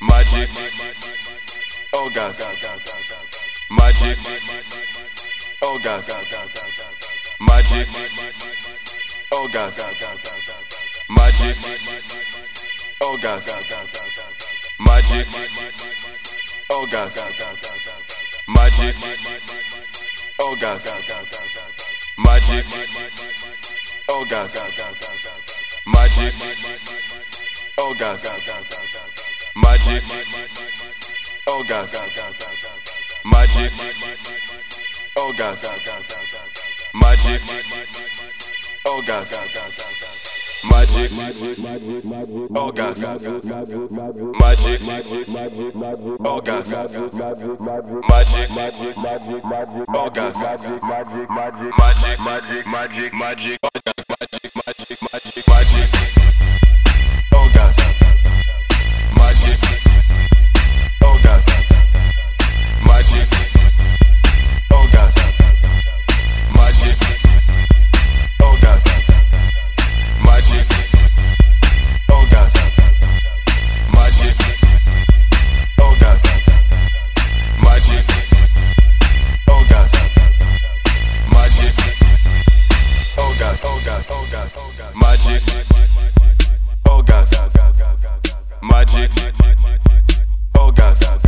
Magic. Oh gas. Magic. Oh gas. Magic. Oh gas. Magic. Oh gas. Magic. Oh gas. Magic. Oh gas. Magic. Oh gas. Magic. Oh gas. Magic. Oh gas. Magic. Oh. Magic. Oh gas. Magic. Oh, magic Oh. Magic. Magic magic magic Oh gas. Magic. Magic magic magic Oh. Magic. Magic. Magic. Oh. Magic. Magic. Magic. Magic. gas, magic, oh magic, oh.